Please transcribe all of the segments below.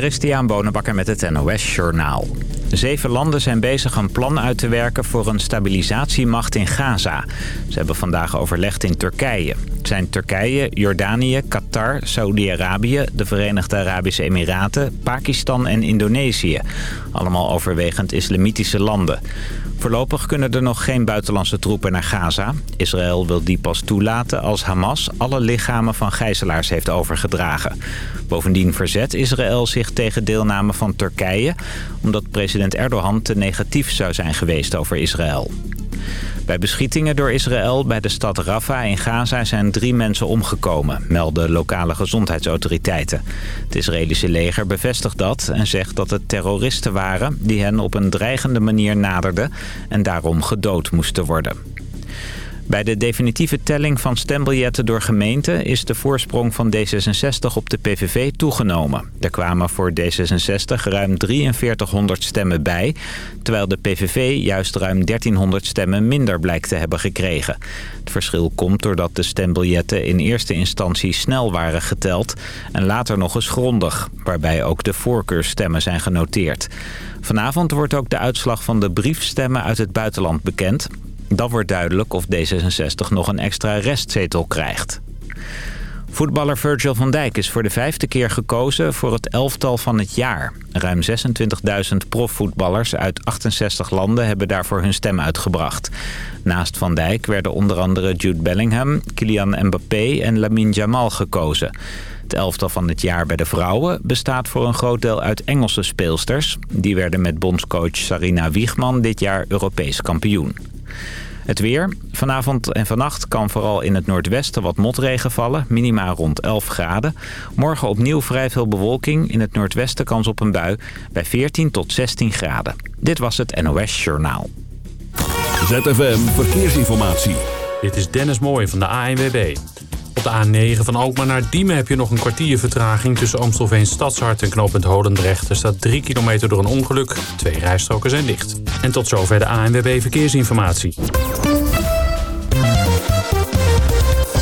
Christian Bonenbakker met het NOS Journaal. Zeven landen zijn bezig een plan uit te werken voor een stabilisatiemacht in Gaza. Ze hebben vandaag overlegd in Turkije. Het zijn Turkije, Jordanië, Qatar, Saudi-Arabië, de Verenigde Arabische Emiraten, Pakistan en Indonesië. Allemaal overwegend islamitische landen. Voorlopig kunnen er nog geen buitenlandse troepen naar Gaza. Israël wil die pas toelaten als Hamas alle lichamen van gijzelaars heeft overgedragen. Bovendien verzet Israël zich tegen deelname van Turkije... omdat president Erdogan te negatief zou zijn geweest over Israël. Bij beschietingen door Israël bij de stad Rafah in Gaza zijn drie mensen omgekomen, melden lokale gezondheidsautoriteiten. Het Israëlische leger bevestigt dat en zegt dat het terroristen waren die hen op een dreigende manier naderden en daarom gedood moesten worden. Bij de definitieve telling van stembiljetten door gemeenten is de voorsprong van D66 op de PVV toegenomen. Er kwamen voor D66 ruim 4300 stemmen bij, terwijl de PVV juist ruim 1300 stemmen minder blijkt te hebben gekregen. Het verschil komt doordat de stembiljetten in eerste instantie snel waren geteld en later nog eens grondig, waarbij ook de voorkeurstemmen zijn genoteerd. Vanavond wordt ook de uitslag van de briefstemmen uit het buitenland bekend. Dan wordt duidelijk of D66 nog een extra restzetel krijgt. Voetballer Virgil van Dijk is voor de vijfde keer gekozen voor het elftal van het jaar. Ruim 26.000 profvoetballers uit 68 landen hebben daarvoor hun stem uitgebracht. Naast Van Dijk werden onder andere Jude Bellingham, Kylian Mbappé en Lamine Jamal gekozen. Het elftal van het jaar bij de vrouwen bestaat voor een groot deel uit Engelse speelsters. Die werden met bondscoach Sarina Wiegman dit jaar Europees kampioen. Het weer. Vanavond en vannacht kan vooral in het noordwesten wat motregen vallen. Minima rond 11 graden. Morgen opnieuw vrij veel bewolking. In het noordwesten kans op een bui bij 14 tot 16 graden. Dit was het NOS Journaal. ZFM Verkeersinformatie. Dit is Dennis Mooij van de ANWB. Op de A9 van Alkmaar naar Diemen heb je nog een kwartier vertraging... tussen Amstelveen Stadshart en knooppunt Holendrecht. Er staat 3 kilometer door een ongeluk. Twee rijstroken zijn dicht. En tot zover de ANWB Verkeersinformatie.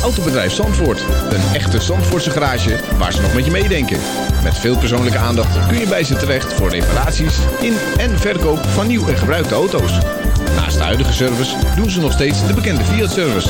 Autobedrijf Zandvoort. Een echte Zandvoortse garage waar ze nog met je meedenken. Met veel persoonlijke aandacht kun je bij ze terecht... voor reparaties in en verkoop van nieuw en gebruikte auto's. Naast de huidige service doen ze nog steeds de bekende Fiat-service...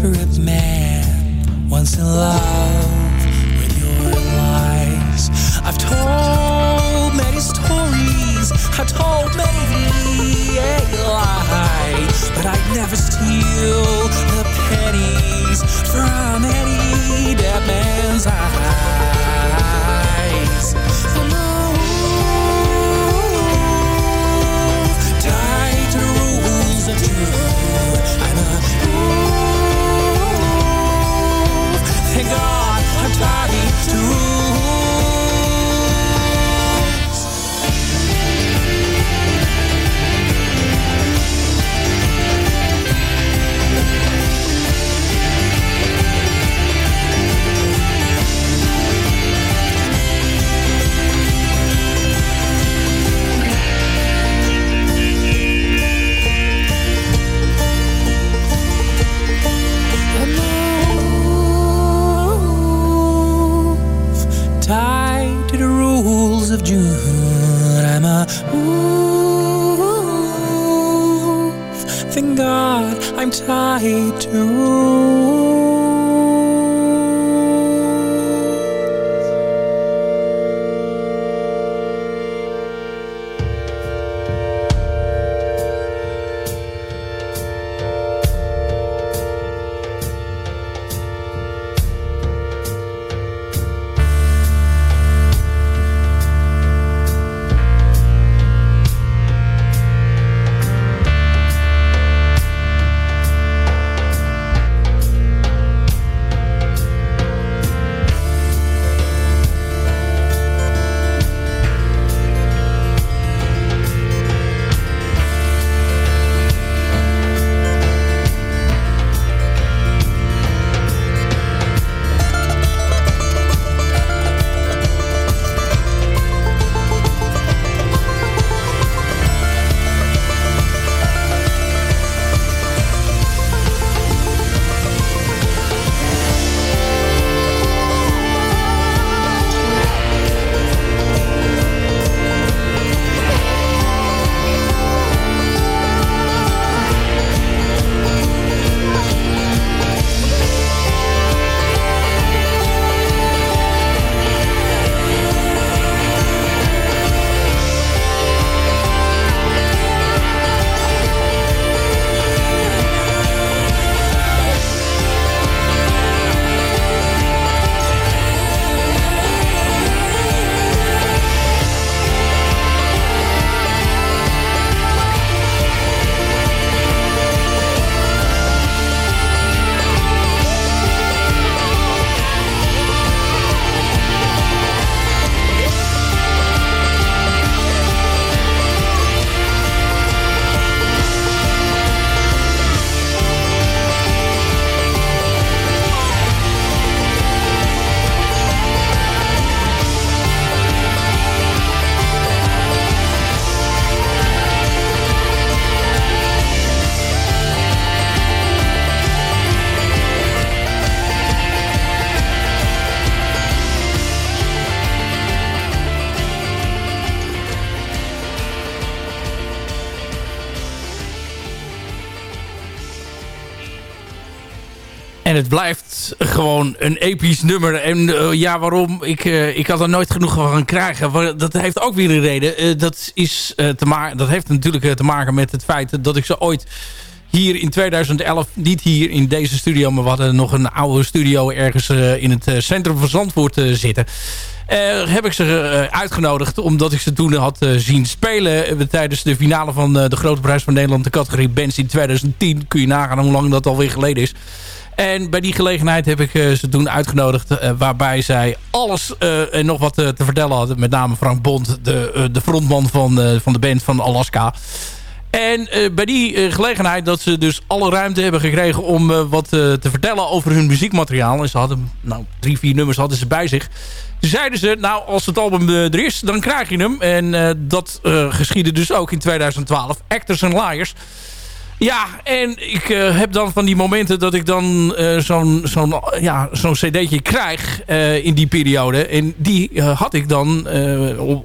Desperate man once in love with your lies. I've told many stories, I've told many a lie, but I'd never steal het blijft gewoon een episch nummer. En eh, ja, waarom? Ik, eh, ik had er nooit genoeg van krijgen. Dat heeft ook weer een reden. Eh, dat, is, te dat heeft natuurlijk te maken met het feit dat ik ze ooit hier in 2011, niet hier in deze studio... maar we hadden nog een oude studio ergens in het centrum van Zandvoort zitten... Heb ik ze uitgenodigd omdat ik ze toen had zien spelen tijdens de finale van de Grote Prijs van Nederland, de categorie bands in 2010. Kun je nagaan hoe lang dat alweer geleden is. En bij die gelegenheid heb ik eh, ze toen uitgenodigd... eh, waarbij zij alles eh, en nog wat te vertellen hadden. Met name Frank Bond, de, de frontman van, van de band van Alaska. En bij die gelegenheid dat ze dus alle ruimte hebben gekregen om wat te vertellen over hun muziekmateriaal. En ze hadden, nou, drie, vier nummers hadden ze bij zich. Zeiden ze, nou, als het album er is, dan krijg je hem. En dat geschiedde dus ook in 2012. Actors and Liars. Ja, en ik uh, heb dan van die momenten dat ik dan uh, zo'n zo'n ja, zo'n cd'tje krijg uh, in die periode. En die had ik dan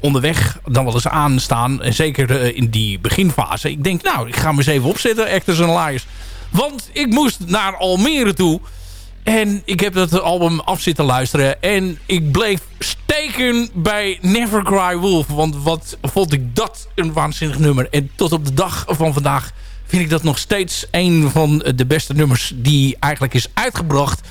onderweg dan wel eens aanstaan. En zeker in die beginfase. Ik denk, nou, ik ga me eens even opzetten, Actors and Liars. Want ik moest naar Almere toe. En ik heb dat album af zitten luisteren. En ik bleef steken bij Never Cry Wolf. Want wat vond ik dat een waanzinnig nummer. En tot op de dag van vandaag vind ik dat nog steeds een van de beste nummers die eigenlijk is uitgebracht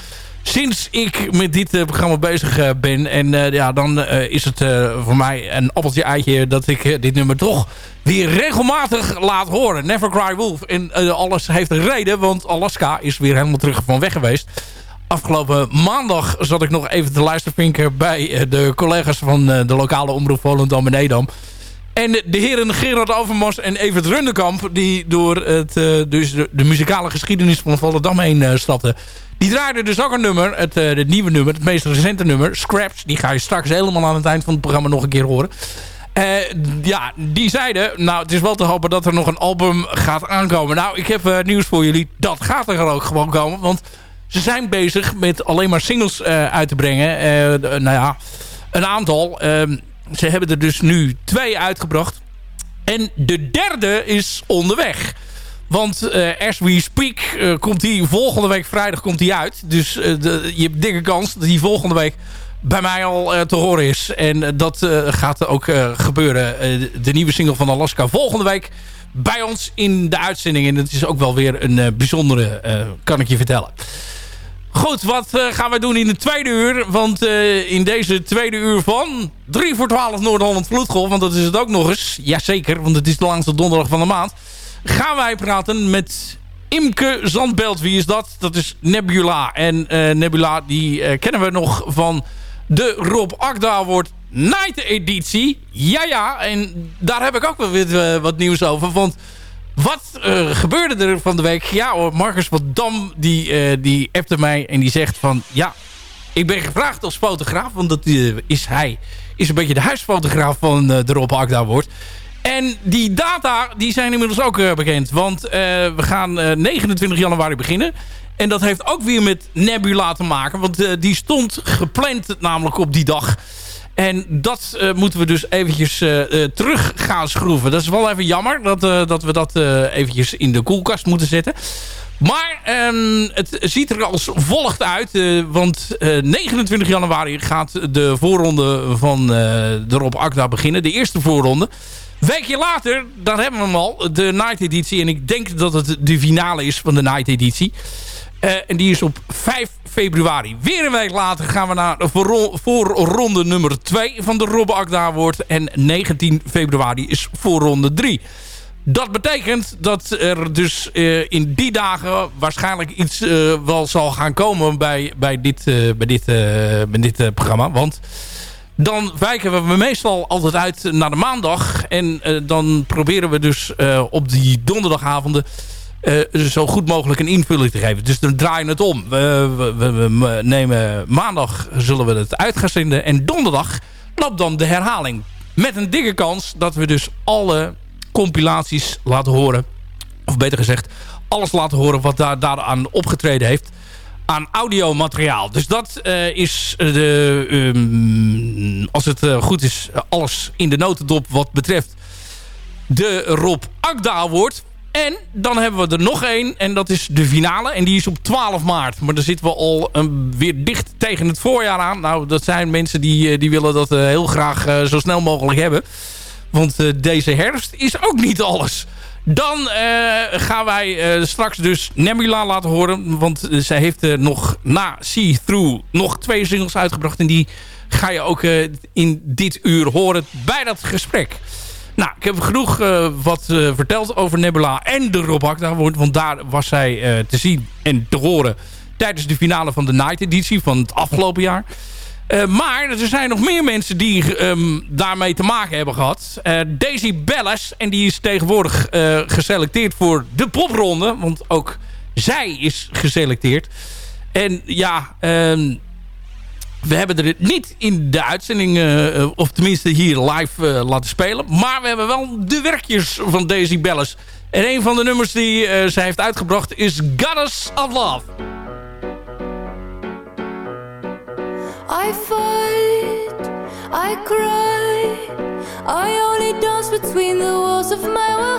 sinds ik met dit uh, programma bezig uh, ben. En uh, ja, dan is het voor mij een appeltje eitje dat ik dit nummer toch weer regelmatig laat horen. Never Cry Wolf. En alles heeft een reden, want Alaska is weer helemaal terug van weg geweest. Afgelopen maandag zat ik nog even te luisteren bij de collega's van de lokale omroep Volendam en Edam. En de heren Gerard Overmars en Evert Rundekamp... die door het, uh, dus de, muzikale geschiedenis van Volendam heen uh, stapten... die draaiden dus ook een nummer, het, uh, het, nieuwe nummer... het meest recente nummer, Scraps. Die ga je straks helemaal aan het eind van het programma nog een keer horen. ja, die zeiden... nou, het is wel te hopen dat er nog een album gaat aankomen. Nou, ik heb nieuws voor jullie. Dat gaat er ook gewoon komen. Want ze zijn bezig met alleen maar singles uit te brengen. nou ja, een aantal... Ehm, ze hebben er dus nu twee uitgebracht. En de derde is onderweg. Want uh, as we speak uh, komt die volgende week vrijdag komt die uit. Dus uh, de, je hebt dikke kans dat die volgende week bij mij al te horen is. En dat gaat ook gebeuren. de nieuwe single van Alaska volgende week bij ons in de uitzending. En het is ook wel weer een bijzondere, kan ik je vertellen. Goed, wat uh, gaan we doen in de tweede uur? Want uh, in deze tweede uur van 3 voor 12 Noord-Holland Vloedgolf... want dat is het ook nog eens, jazeker, want het is de langste donderdag van de maand... gaan wij praten met Imke Zandbelt. Wie is dat? Dat is Nebula. En uh, Nebula, die kennen we nog van de Rob Akda Night editie. Ja, ja, en daar heb ik ook wel weer wat nieuws over, want... Wat uh, gebeurde er van de week? Ja hoor, Marcus van Dam die, uh, die appte mij en die zegt van... Ja, ik ben gevraagd als fotograaf, want dat uh, is hij. Is een beetje de huisfotograaf van de Rob Akda wordt. En die data die zijn inmiddels ook bekend. Want we gaan 29 januari beginnen. En dat heeft ook weer met Nebula te maken. Want die stond gepland namelijk op die dag... En dat uh, moeten we dus eventjes uh, uh, terug gaan schroeven. Dat is wel even jammer dat, dat we dat eventjes in de koelkast moeten zetten. Maar um, het ziet er als volgt uit. want 29 januari gaat de voorronde van de Rob Akda beginnen. De eerste voorronde. Weekje later, dan hebben we hem al, de Night Editie. En ik denk dat het de finale is van de Night Editie. en die is op 5 februari. Weer een week later gaan we naar de voorronde nummer 2 van de Robbe Akda wordt. En 19 februari is voorronde 3. Dat betekent dat er dus uh, in die dagen waarschijnlijk iets uh, wel zal gaan komen bij, bij dit, uh, bij dit, bij dit programma. Want dan wijken we meestal altijd uit naar de maandag. En dan proberen we dus op die donderdagavonden zo goed mogelijk een invulling te geven. Dus dan draaien het om. We, we, we, nemen maandag zullen we het uit gaan zenden. En donderdag loopt dan de herhaling. Met een dikke kans dat we dus alle compilaties laten horen. Of beter gezegd, alles laten horen wat daar, daaraan opgetreden heeft. Aan audiomateriaal. Dus dat uh, is de, um, als het uh, goed is, alles in de notendop wat betreft de Rob Akda Award. En dan hebben we er nog één. En dat is de finale. En die is op 12 maart. Maar dan zitten we al weer dicht tegen het voorjaar aan. Nou, dat zijn mensen die, eh, die willen dat uh, heel graag uh, zo snel mogelijk hebben. Want deze herfst is ook niet alles. Dan gaan wij straks dus Nebula laten horen. Want zij heeft nog na See Through nog twee singles uitgebracht. En die ga je ook in dit uur horen bij dat gesprek. Nou, ik heb genoeg uh, wat uh, verteld over Nebula en de Rob Akda. Want daar was zij uh, te zien en te horen tijdens de finale van de Night editie van het afgelopen jaar. maar er zijn nog meer mensen die ehm, daarmee te maken hebben gehad. Daisy Bellis, en die is tegenwoordig geselecteerd voor de popronde. Want ook zij is geselecteerd. En ja, ehm, we hebben er niet in de uitzending, uh, of tenminste hier live uh, laten spelen. Maar we hebben wel de werkjes van Daisy Bellis. En een van de nummers die uh, zij heeft uitgebracht is Goddess of Love. I fight, I cry, I only dance between the walls of my. Lover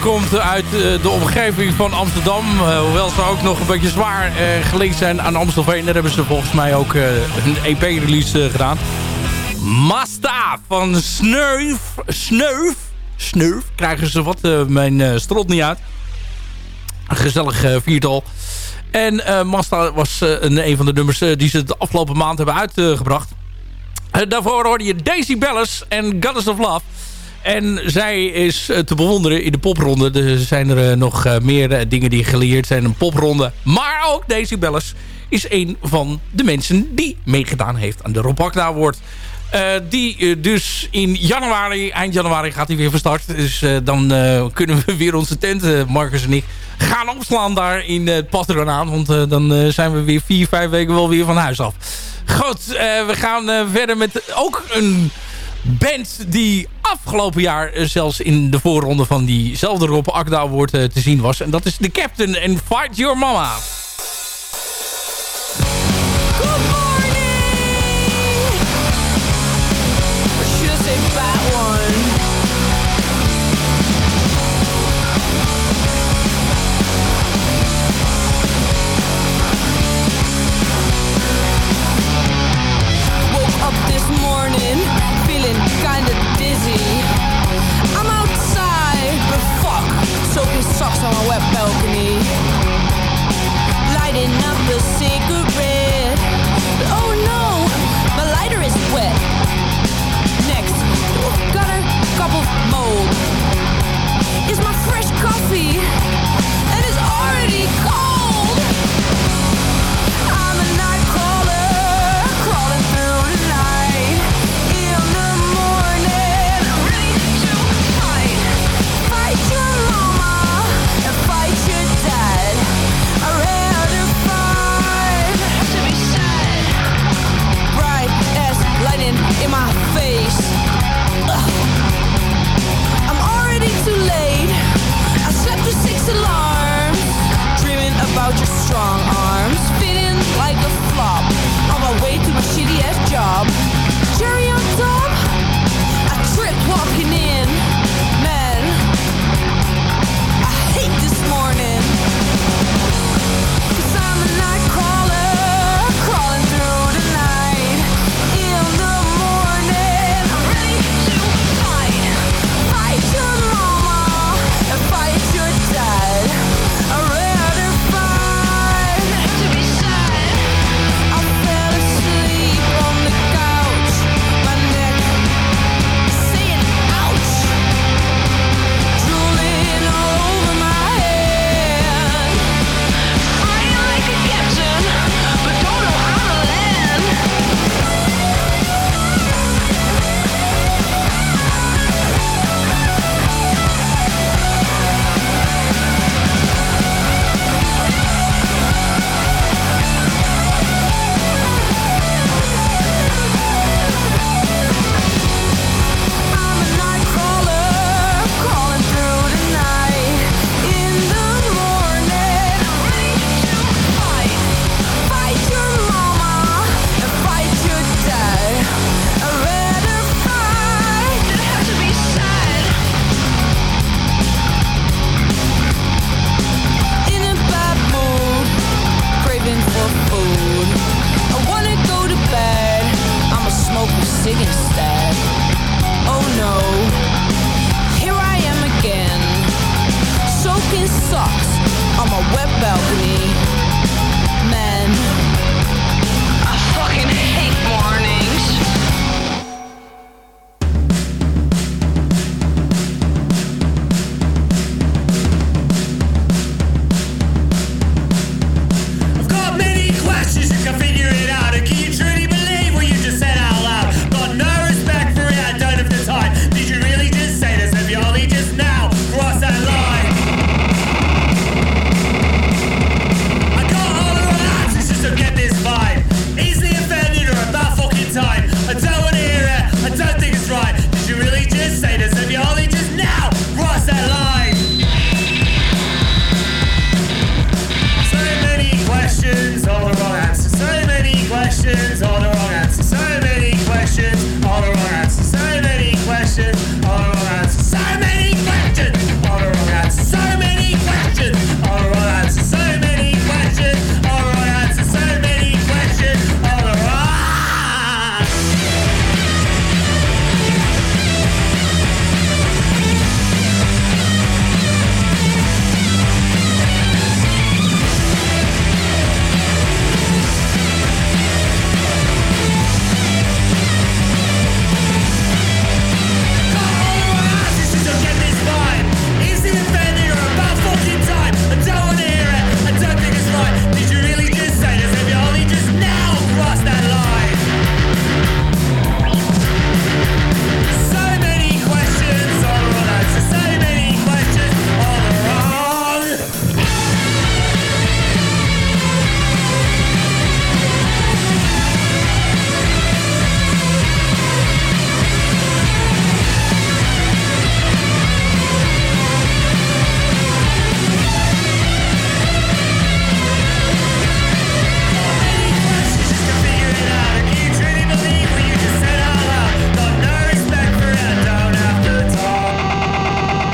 komt uit de omgeving van Amsterdam. hoewel ze ook nog een beetje zwaar gelinkt zijn aan Amstelveen. Daar hebben ze volgens mij ook een EP-release gedaan. Masta van Sneuf. Sneuf. Sneuf. Krijgen ze wat. mijn strot niet uit. Een gezellig viertal. En Masta was een, een van de nummers die ze de afgelopen maand hebben uitgebracht. daarvoor hoorde je Daisy Bellis en Goddess of Love. En zij is te bewonderen in de popronde. Er zijn er nog meer dingen die geleerd zijn. Een popronde. Maar ook Daisy Bellis is een van de mensen die meegedaan heeft aan de Rob Akda Award. Die dus in januari, eind januari gaat hij weer van start. Dus dan kunnen we weer onze tent, Marcus en ik, gaan opslaan daar in het patronaat. Want dan zijn we weer vier, vijf weken wel weer van huis af. Goed, we gaan verder met ook een band die afgelopen jaar zelfs in de voorronde van diezelfde Rob Akda Award te zien was. En dat is The Captain en Fight Your Mama.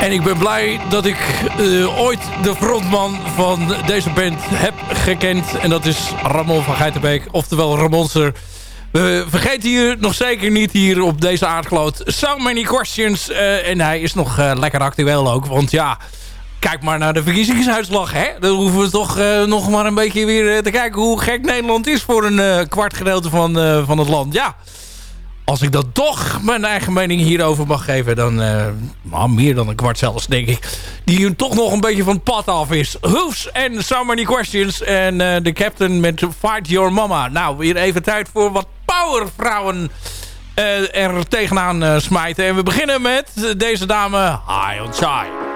En ik ben blij dat ik uh, ooit de frontman van deze band heb gekend. En dat is Ramon van Geitenbeek, oftewel Ramonser. We vergeten hier nog zeker niet hier op deze aardkloot. So many questions. Uh, en hij is nog uh, lekker actueel ook. Want ja, kijk maar naar de verkiezingsuitslag. Hè? Dan hoeven we toch nog maar een beetje weer te kijken hoe gek Nederland is voor een kwart gedeelte van, van het land. Ja als ik dat toch mijn eigen mening hierover mag geven... dan uh, meer dan een kwart zelfs, denk ik... die hier toch nog een beetje van het pad af is. Hoofs en So Many Questions. En uh, de captain met Fight Your Mama. Nou, weer even tijd voor wat powervrouwen uh, er tegenaan smijten. En we beginnen met deze dame, High on Shy.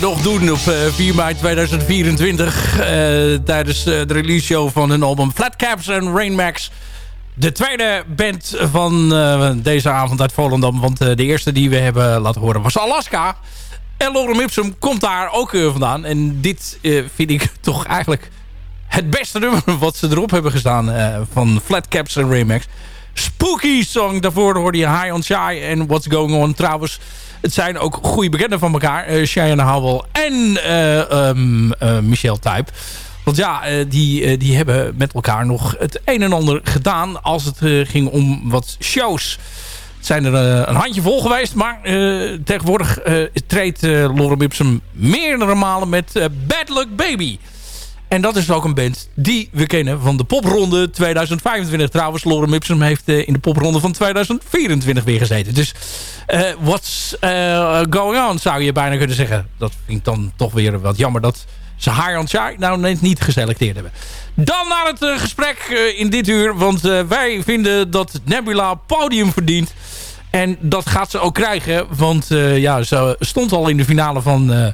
Nog doen op 4 mei 2024. tijdens de release show van hun album Flatcaps en Rainmax. De tweede band van deze avond uit Volendam. Want de eerste die we hebben laten horen was Alaska. En Lorem Ipsum komt daar ook vandaan. En dit vind ik toch eigenlijk het beste nummer wat ze erop hebben gestaan. van Flatcaps en Rainmax. Spooky Song. Daarvoor hoorde je High on Shy en What's Going On. Trouwens, het zijn ook goede bekenden van elkaar. Uh, Cheyenne Howell en uh, um, uh, Michelle Type. Want ja, die, die hebben met elkaar nog het een en ander gedaan... als het ging om wat shows. Het zijn er een handje vol geweest. Maar tegenwoordig treedt Lorem Ipsum meerdere malen met Bad Luck Baby... En dat is ook een band die we kennen van de popronde 2025. Trouwens, Lorem Ipsum heeft uh, in de popronde van 2024 weer gezeten. Dus uh, what's uh, going on, zou je bijna kunnen zeggen. Dat vind ik dan toch weer wat jammer dat ze High on Shy nou niet geselecteerd hebben. Dan naar het gesprek in dit uur. Want wij vinden dat Nebula podium verdient. En dat gaat ze ook krijgen. Want ja, ze stond al in de finale van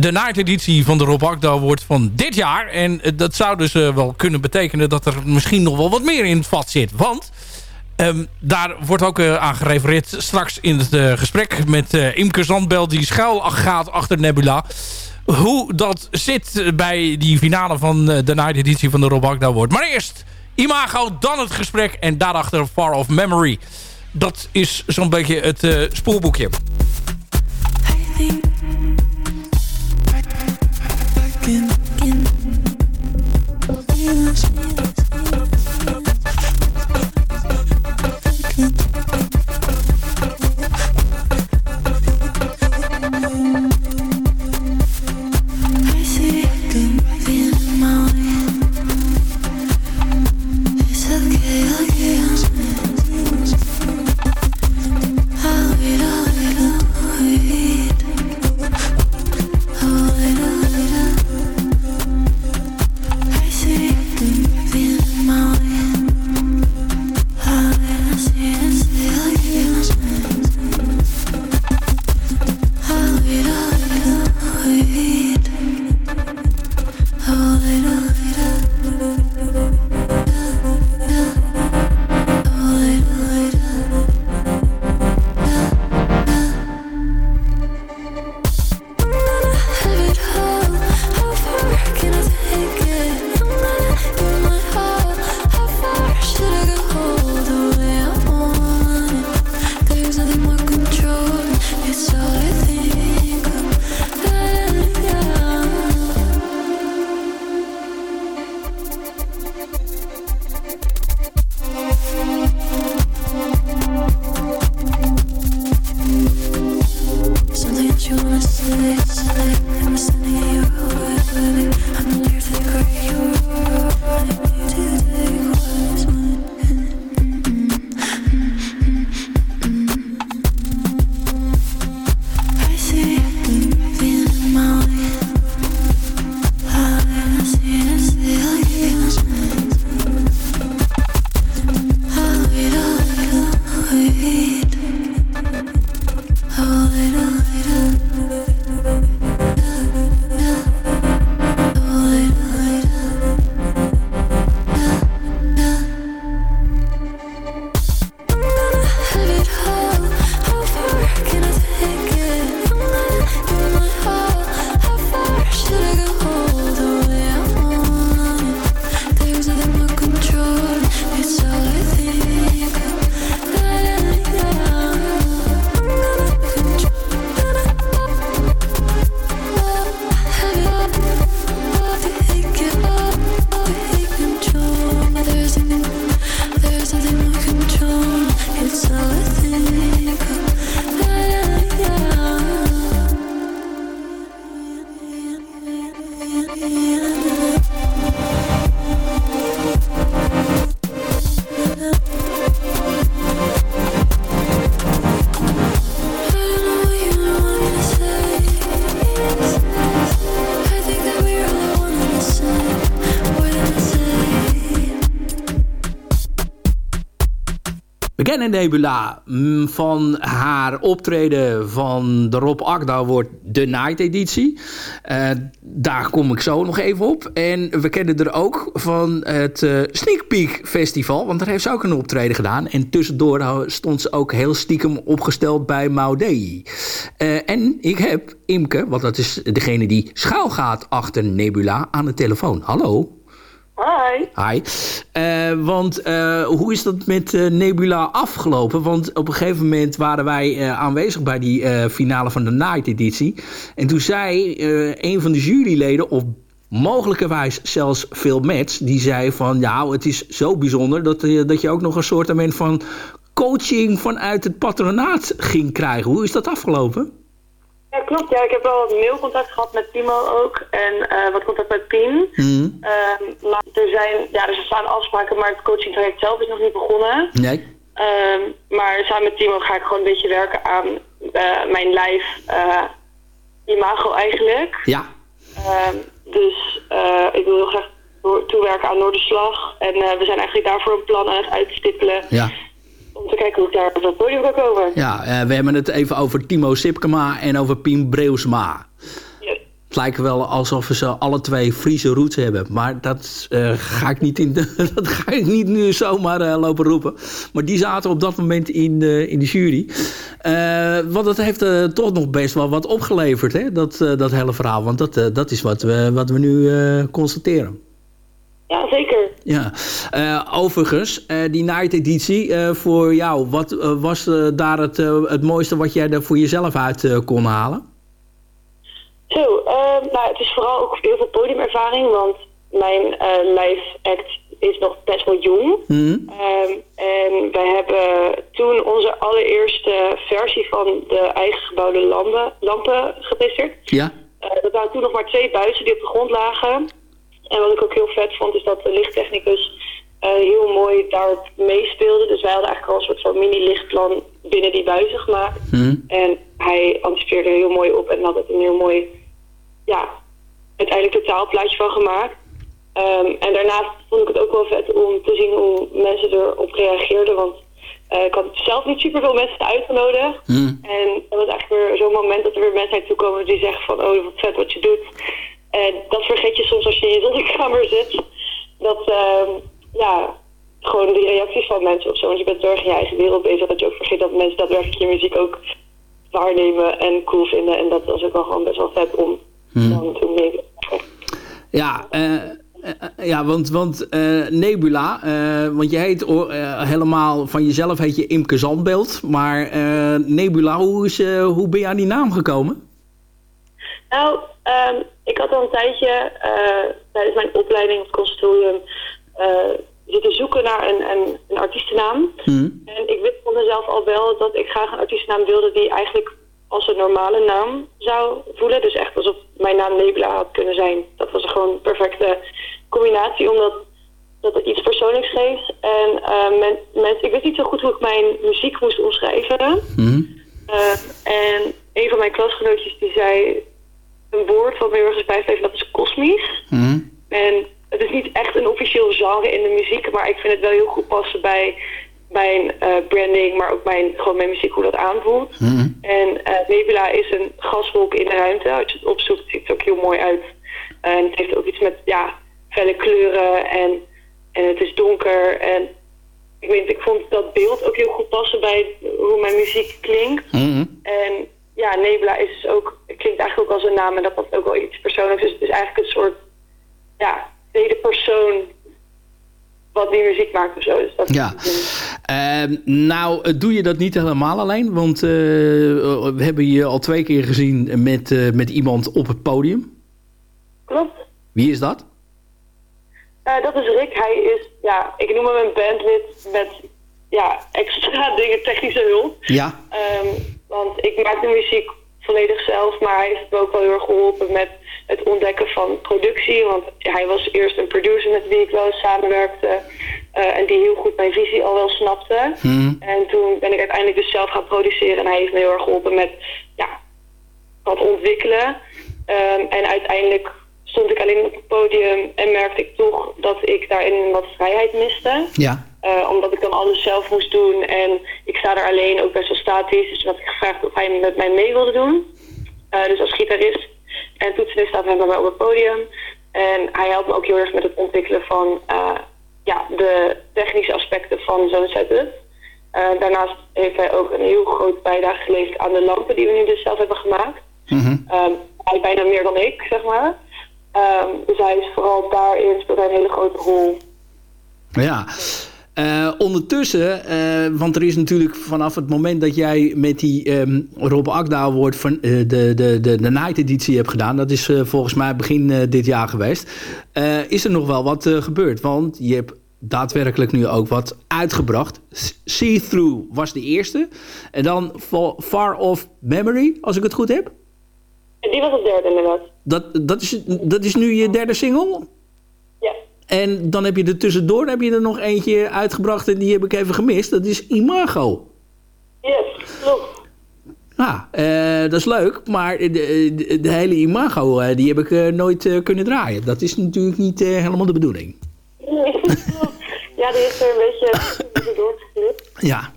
de night-editie van de Rob Akda wordt van dit jaar. En eh, dat zou dus uh, wel kunnen betekenen dat er misschien nog wel wat meer in het vat zit. Want um, daar wordt ook uh, aan gerefereerd straks in het gesprek met Imke Zandbel... die schuil gaat achter Nebula. Hoe dat zit bij die finale van de night-editie van de Rob Akda wordt. Maar eerst Imago, dan het gesprek en daarachter Far Off Memory. Dat is zo'n beetje het spoorboekje. Kennen Nebula mm, van haar optreden van de Rob Akda wordt de Night editie. Uh, daar kom ik zo nog even op. En we kennen er ook van het uh, Sneak Peek Festival. Want daar heeft ze ook een optreden gedaan. En tussendoor stond ze ook heel stiekem opgesteld bij Maudei. Uh, en ik heb Imke, want dat is degene die schuil gaat achter Nebula, aan de telefoon. Hallo. Hi. Hi. Uh, want uh, hoe is dat met uh, Nebula afgelopen? Want op een gegeven moment waren wij aanwezig bij die finale van de Night editie. En toen zei een van de juryleden, of mogelijkerwijs zelfs veel Mets, die zei van ja, het is zo bijzonder dat, dat je ook nog een soort van coaching vanuit het patronaat ging krijgen. Hoe is dat afgelopen? Ja, klopt. Ja, ik heb wel wat mailcontact gehad met Timo ook. En uh, wat contact met Pien. Mm. Uh, maar er zijn, ja, er staan afspraken, maar het coachingtraject zelf is nog niet begonnen. Nee. Uh, maar samen met Timo ga ik gewoon een beetje werken aan uh, mijn lijf imago eigenlijk. Ja. Ehm, dus ik wil heel graag toewerken aan Noorderslag. En we zijn eigenlijk daarvoor een plan aan het uitstippelen. Ja om te kijken hoe ik daar op het podium kan komen. Ja, uh, we hebben het even over Timo Sipkema en over Piem Breusma. Het lijkt wel alsof ze alle twee Friese roots hebben. Maar dat, uh, ga, ik niet in de, dat ga ik niet nu zomaar uh, lopen roepen. Maar die zaten op dat moment in de, in de jury. want dat heeft toch nog best wel wat opgeleverd, hè? Dat, dat hele verhaal. Want dat, dat is wat we, wat we nu constateren. Ja, zeker. Ja. Uh, overigens, uh, die night editie uh, voor jou, wat was daar het, het mooiste wat jij er voor jezelf uit kon halen? Zo, ehm, nou, het is vooral ook heel veel podiumervaring, want mijn live act is nog best wel jong. Mm. Um, en wij hebben toen onze allereerste versie van de eigen gebouwde lampen, lampen gepresenteerd. Ja. dat waren toen nog maar twee buizen die op de grond lagen. En wat ik ook heel vet vond, is dat de lichttechnicus uh, heel mooi daarop meespeelde. Dus wij hadden eigenlijk al een soort van mini-lichtplan binnen die buizen gemaakt. Mm. En hij anticipeerde er heel mooi op en had het een heel mooi, ja, uiteindelijk totaalplaatje van gemaakt. Um, en daarnaast vond ik het ook wel vet om te zien hoe mensen erop reageerden. Want uh, ik had zelf niet super veel mensen uitgenodigd. Mm. En dat was eigenlijk weer zo'n moment dat er weer mensen naartoe komen die zeggen van... oh, wat vet wat je doet. En dat vergeet je soms als je in je zonnekamer zit. Dat, uh, ja, gewoon die reacties van mensen of zo. Want je bent door in je eigen wereld bezig. Dat je ook vergeet dat mensen daadwerkelijk je muziek ook waarnemen en cool vinden. En dat was ook wel gewoon best wel vet om hmm. dan te mee. Ja, uh, ja, want, want uh, Nebula, want je heet helemaal van jezelf heet je Imke Zandbeeld. Maar Nebula, hoe, is, hoe ben je aan die naam gekomen? Nou, um, ik had al een tijdje uh, tijdens mijn opleiding op het conservatorium uh, zitten zoeken naar een, een, een artiestennaam. Mm. En ik wist van mezelf al wel dat ik graag een artiestennaam wilde die eigenlijk als een normale naam zou voelen. Dus echt alsof mijn naam Nebula had kunnen zijn. Dat was gewoon een perfecte combinatie, omdat dat het iets persoonlijks geeft. En uh, men, men, ik wist niet zo goed hoe ik mijn muziek moest omschrijven. Mm. en een van mijn klasgenootjes die zei een woord wat me heel erg is bijgebleven, dat is kosmisch. Mm. En het is niet echt een officieel genre in de muziek, maar ik vind het wel heel goed passen bij mijn uh, branding, maar ook mijn, gewoon mijn muziek, hoe dat aanvoelt. Mm. En uh, Nebula is een gaswolk in de ruimte. Als je het opzoekt, ziet het ook heel mooi uit. En het heeft ook iets met, ja, felle kleuren en, en het is donker. En ik weet ik vond dat beeld ook heel goed passen bij hoe mijn muziek klinkt. Mm. En ja, Nebula is dus ook, klinkt eigenlijk ook als een naam en dat was ook wel iets persoonlijks. Dus het is eigenlijk een soort, ja, tweede persoon wat die muziek maakt of zo. Dus dat ja. Uh, nou, doe je dat niet helemaal alleen? Want uh, we hebben je al twee keer gezien met, uh, met iemand op het podium. Klopt. Wie is dat? Dat is Rick. Hij is, ja, ik noem hem een bandlid met ja, extra dingen, technische hulp. Ja. Um, want ik maak de muziek volledig zelf, maar hij heeft me ook wel heel erg geholpen met het ontdekken van productie. Want hij was eerst een producer met wie ik wel eens samenwerkte. Uh, en die heel goed mijn visie al wel snapte. Hmm. En toen ben ik uiteindelijk dus zelf gaan produceren. En hij heeft me heel erg geholpen met ja, wat ontwikkelen. Um, en uiteindelijk stond ik alleen op het podium en merkte ik toch dat ik daarin wat vrijheid miste. Ja. Eh, omdat ik dan alles zelf moest doen. En ik sta daar alleen ook best wel statisch. Dus had ik gevraagd of hij met mij mee wilde doen. Eh, dus als gitarist. En toetsenist staat hij bij mij op het podium. En hij helpt me ook heel erg met het ontwikkelen van eh, ja, de technische aspecten van zo'n setup. Daarnaast heeft hij ook een heel groot bijdrage geleverd aan de lampen die we nu dus zelf hebben gemaakt. Um, hij bijna meer dan ik, zeg maar. Um, dus hij is vooral daarin speelt hij een hele grote rol. Ja. Uh, ondertussen, uh, want er is natuurlijk vanaf het moment dat jij met die um, Rob Akda wordt van uh, de, de, de, de Night editie hebt gedaan, dat is volgens mij begin dit jaar geweest, is er nog wel wat gebeurd. Want je hebt daadwerkelijk nu ook wat uitgebracht. See Through was de eerste. En dan Far Off Memory, als ik het goed heb. Die was het derde inderdaad. Dat, dat, is, dat is nu je derde single? Ja. En dan heb je er tussendoor heb je er nog eentje uitgebracht en die heb ik even gemist. Dat is Imago. Yes, klopt. Nou, uh, dat is leuk, maar de, de, de hele Imago uh, die heb ik uh, nooit kunnen draaien. Dat is natuurlijk niet helemaal de bedoeling. ja, die is er een beetje doorgestuurd. Ja.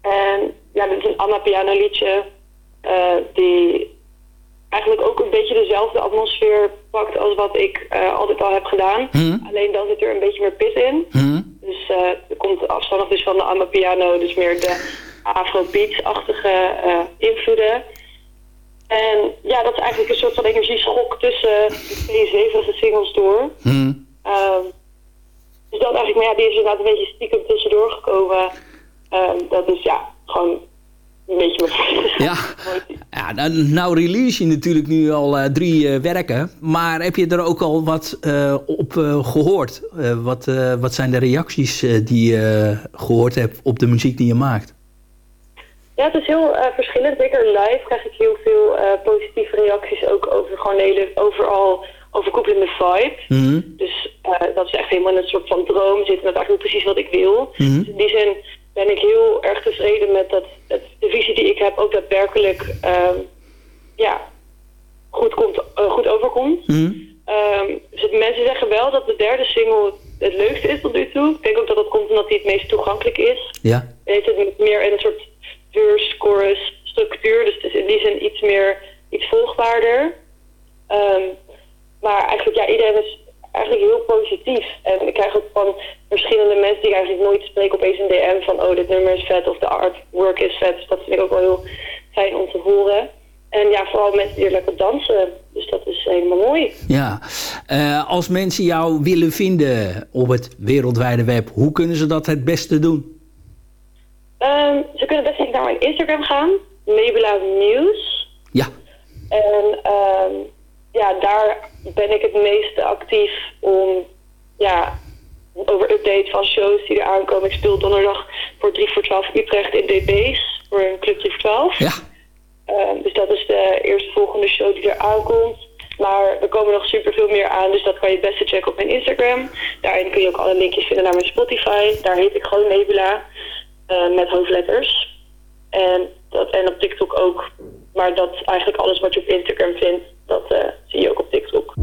en ja, dit is een Anna Piano liedje die eigenlijk ook een beetje dezelfde atmosfeer pakt als wat ik uh, altijd al heb gedaan. Hmm. Alleen dan zit er een beetje meer pit in. Hmm. Dus uh, er komt afstandig dus van de amapiano, dus meer de afro-beats-achtige uh, invloeden. En ja, dat is eigenlijk een soort van energieschok tussen de twee zevige singles door. Hmm. dus dat eigenlijk, maar ja, die is inderdaad een beetje stiekem tussendoor gekomen. dat is ja, gewoon een beetje Ja, ja nou, nou release je natuurlijk nu al uh, drie uh, werken. Maar heb je er ook al wat uh, op gehoord? wat, wat zijn de reacties die je gehoord hebt op de muziek die je maakt? Ja, het is heel verschillend. Zeker live krijg ik heel veel positieve reacties. Ook over gewoon hele overal overkoepelende vibe. Mm -hmm. Dus dat is echt helemaal een soort van droom. Zit dat eigenlijk precies wat ik wil. Mm -hmm. Dus in die zin ben ik heel erg tevreden met dat de visie die ik heb ook daadwerkelijk uh, ja, goed, komt, uh, goed overkomt. Mm. Um, dus mensen zeggen wel dat de derde single het leukste is tot nu toe. Ik denk ook dat dat komt omdat die het meest toegankelijk is. Ja. Het meer een soort verse, chorus structuur. Dus het is in die zin iets meer, iets volgbaarder. Um, maar eigenlijk, ja, iedereen is eigenlijk heel positief. En ik krijg ook van verschillende mensen die ik eigenlijk nooit spreek opeens een DM van oh dit nummer is vet of de artwork is vet. Dus dat vind ik ook wel heel fijn om te horen. En ja, vooral mensen die er lekker dansen. Dus dat is helemaal mooi. Ja, uh, als mensen jou willen vinden op het wereldwijde web, hoe kunnen ze dat het beste doen? Um, ze kunnen best naar mijn Instagram gaan, Nebula News. Ja. En um, ja, daar ben ik het meeste actief om ja, over updates van shows die er aankomen. Ik speel donderdag voor 3 voor 12 Utrecht in DB's voor een Club 3 voor 12. Ja. Uh, dus dat is de eerste volgende show die er aankomt. Maar er komen nog superveel meer aan, dus dat kan je het beste checken op mijn Instagram. Daarin kun je ook alle linkjes vinden naar mijn Spotify. Daar heet ik gewoon Nebula, uh, met hoofdletters. En, dat, en op TikTok ook. Maar dat eigenlijk alles wat je op Instagram vindt, dat uh, zie je ook op TikTok.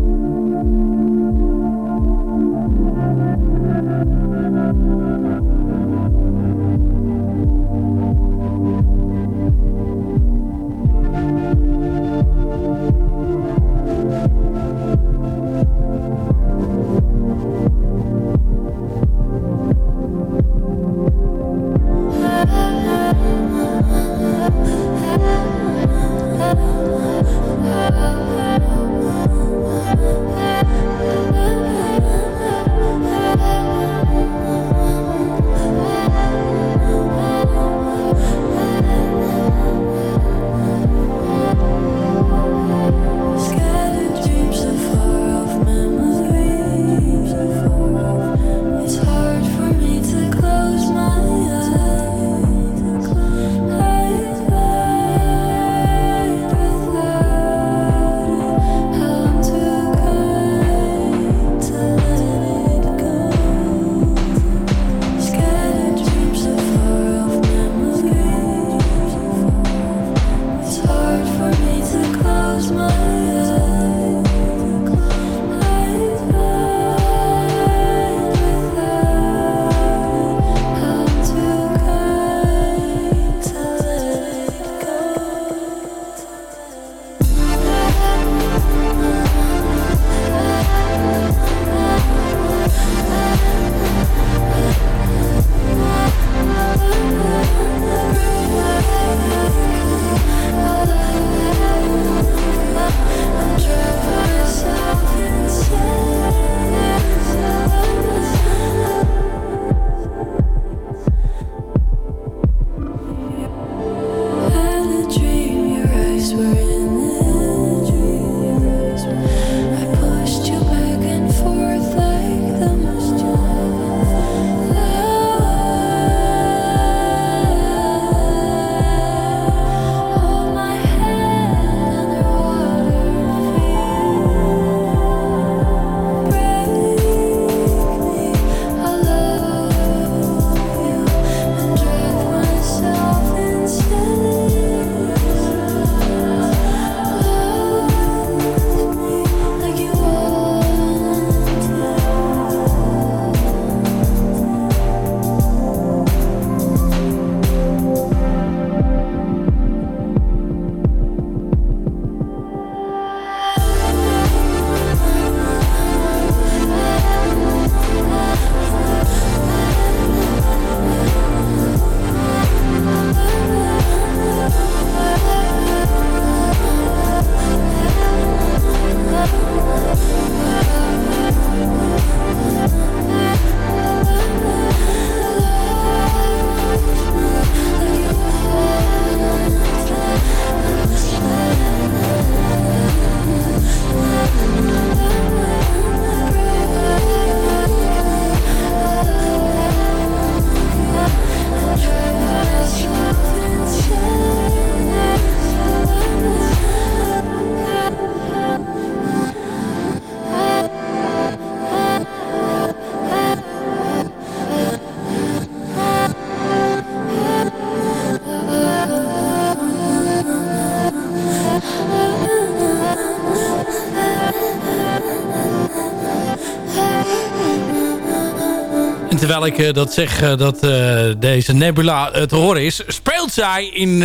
Terwijl ik uh, dat zeg uh, dat uh, deze Nebula te horen is... speelt zij in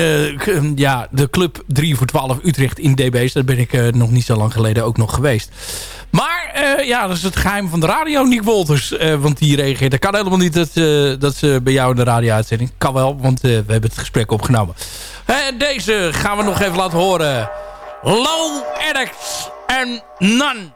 ja, de club 3 voor 12 Utrecht in DB's. Daar ben ik nog niet zo lang geleden ook nog geweest. Maar ja, dat is het geheim van de radio, Nick Wolters. want die reageert. Dat kan helemaal niet dat, dat ze bij jou in de radio-uitzending... Kan wel, want we hebben het gesprek opgenomen. deze gaan we nog even laten horen. Low Addicts en None.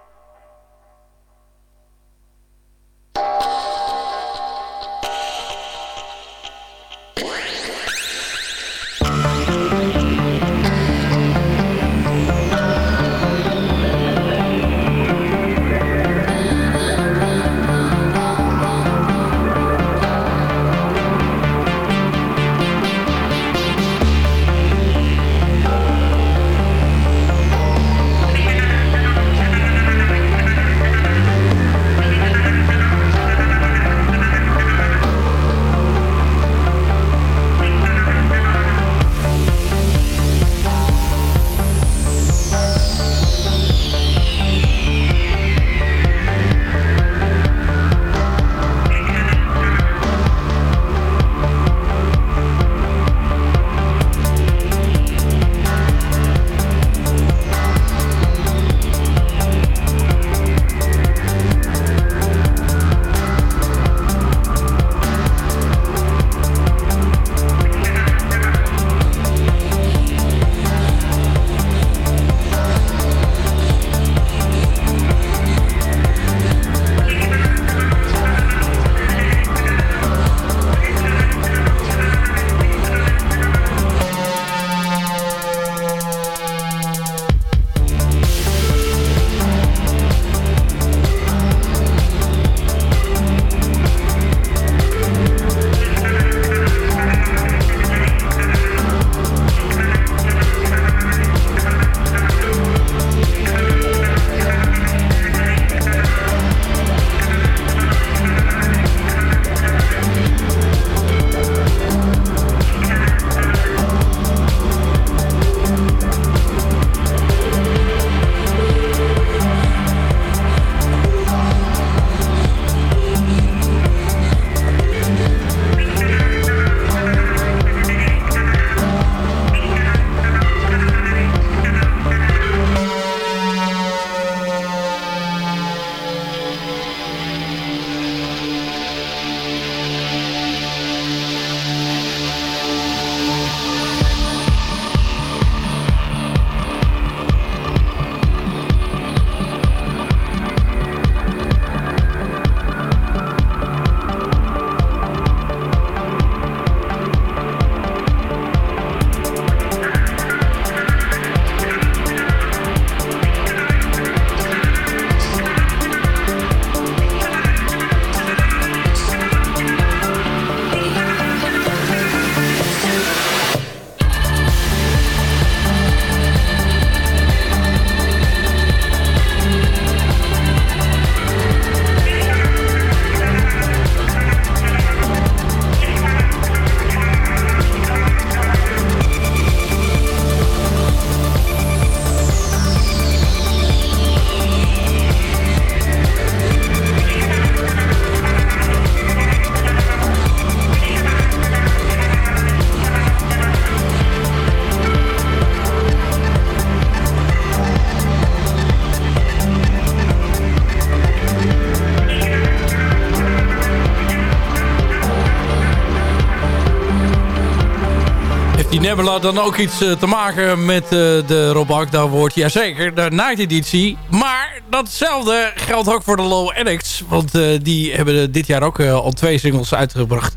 Nebula dan ook iets eh, te maken met uh, de Rob Akda woord. Jazeker, de Night editie. Maar datzelfde geldt ook voor de Low Addicts. Want uh, die hebben dit jaar ook al twee singles uitgebracht.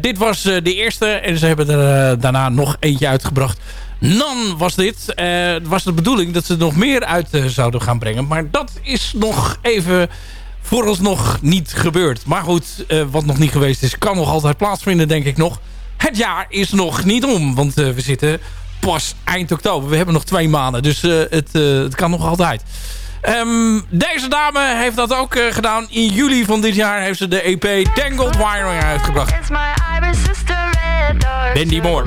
dit was de eerste en ze hebben er daarna nog eentje uitgebracht. Nan was dit. Was de bedoeling dat ze nog meer uit zouden gaan brengen. Maar dat is nog even vooralsnog niet gebeurd. Maar goed, wat nog niet geweest is, kan nog altijd plaatsvinden denk ik nog. Het jaar is nog niet om, want uh, we zitten pas eind oktober. We hebben nog twee maanden, dus uh, het, uh, het kan nog altijd. Um, deze dame heeft dat ook gedaan. In juli van dit jaar heeft ze de EP Tangled Wiring uitgebracht. Bendy Moore.